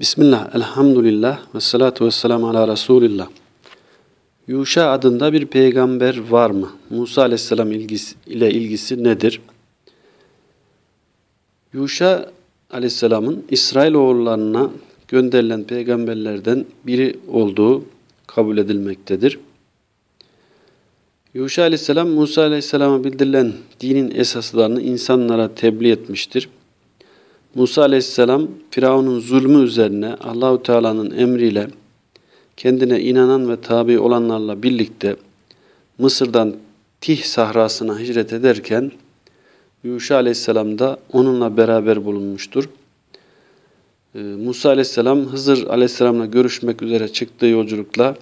Bismillah, elhamdülillah ve salatu ve selamu ala Resulillah. Yuşa adında bir peygamber var mı? Musa aleyhisselam ilgisi, ile ilgisi nedir? Yuşa aleyhisselamın İsrailoğullarına gönderilen peygamberlerden biri olduğu kabul edilmektedir. Yuşa aleyhisselam Musa aleyhisselama bildirilen dinin esaslarını insanlara tebliğ etmiştir. Musa aleyhisselam Firavun'un zulmü üzerine Allahu Teala'nın emriyle kendine inanan ve tabi olanlarla birlikte Mısır'dan Tih sahrasına hicret ederken Yuşa aleyhisselam da onunla beraber bulunmuştur. Ee, Musa aleyhisselam Hızır aleyhisselamla görüşmek üzere çıktığı yolculukla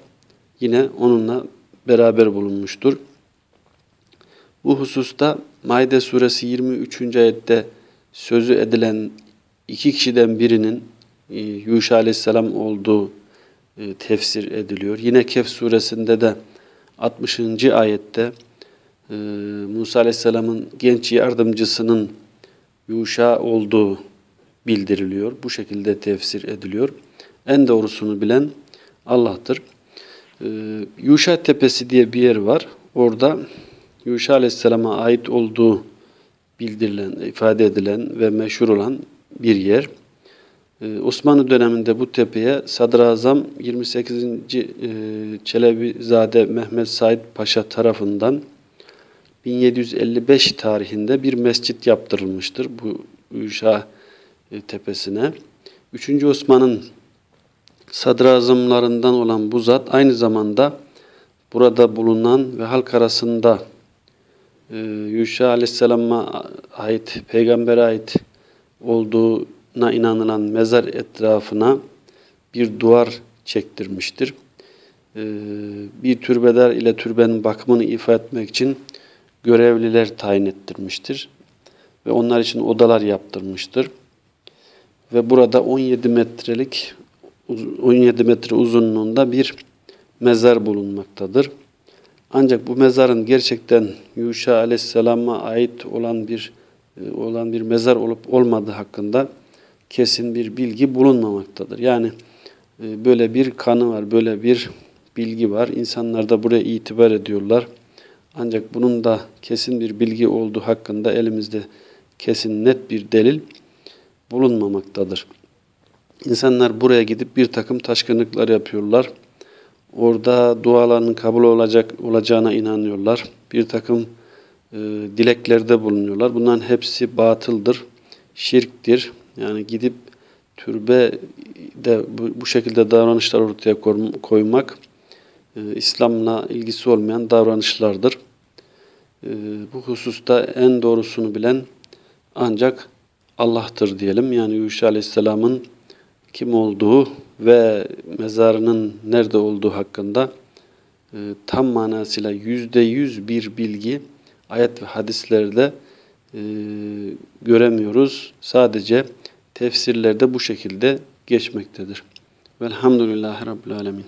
yine onunla beraber bulunmuştur. Bu hususta Maide suresi 23. ayette sözü edilen iki kişiden birinin e, Yuşa aleyhisselam olduğu e, tefsir ediliyor. Yine Kehf suresinde de 60. ayette e, Musa aleyhisselamın genç yardımcısının Yuşa olduğu bildiriliyor. Bu şekilde tefsir ediliyor. En doğrusunu bilen Allah'tır. Yuşa Tepesi diye bir yer var. Orada Yuşa Aleyhisselam'a ait olduğu bildirilen, ifade edilen ve meşhur olan bir yer. Ee, Osmanlı döneminde bu tepeye Sadrazam 28. E, Çelebizade Mehmet Said Paşa tarafından 1755 tarihinde bir mescit yaptırılmıştır bu Üşa e, tepesine. 3. Osman'ın sadrazamlarından olan bu zat aynı zamanda burada bulunan ve halk arasında Yuşa Aleyhisselam'a ait, peygambere ait olduğuna inanılan mezar etrafına bir duvar çektirmiştir. E, bir türbedar ile türbenin bakımını ifade etmek için görevliler tayin ettirmiştir. Ve onlar için odalar yaptırmıştır. Ve burada 17 metrelik 17 metre uzunluğunda bir mezar bulunmaktadır. Ancak bu mezarın gerçekten Yuşa Aleyhisselam'a ait olan bir e, olan bir mezar olup olmadığı hakkında kesin bir bilgi bulunmamaktadır. Yani e, böyle bir kanı var, böyle bir bilgi var. İnsanlar da buraya itibar ediyorlar. Ancak bunun da kesin bir bilgi olduğu hakkında elimizde kesin net bir delil bulunmamaktadır. İnsanlar buraya gidip bir takım taşkınlıklar yapıyorlar. Orada dualarının kabul olacak olacağına inanıyorlar. Bir takım e, dileklerde bulunuyorlar. Bunların hepsi batıldır, şirktir. Yani gidip türbe de bu, bu şekilde davranışlar ortaya koymak e, İslam'la ilgisi olmayan davranışlardır. E, bu hususta en doğrusunu bilen ancak Allah'tır diyelim. Yani Yuşa Aleyhisselam'ın kim olduğu ve mezarının nerede olduğu hakkında e, tam manasıyla yüzde yüz bir bilgi ayet ve hadislerde e, göremiyoruz. Sadece tefsirlerde bu şekilde geçmektedir. Velhamdülillahi Rabbil Alemin.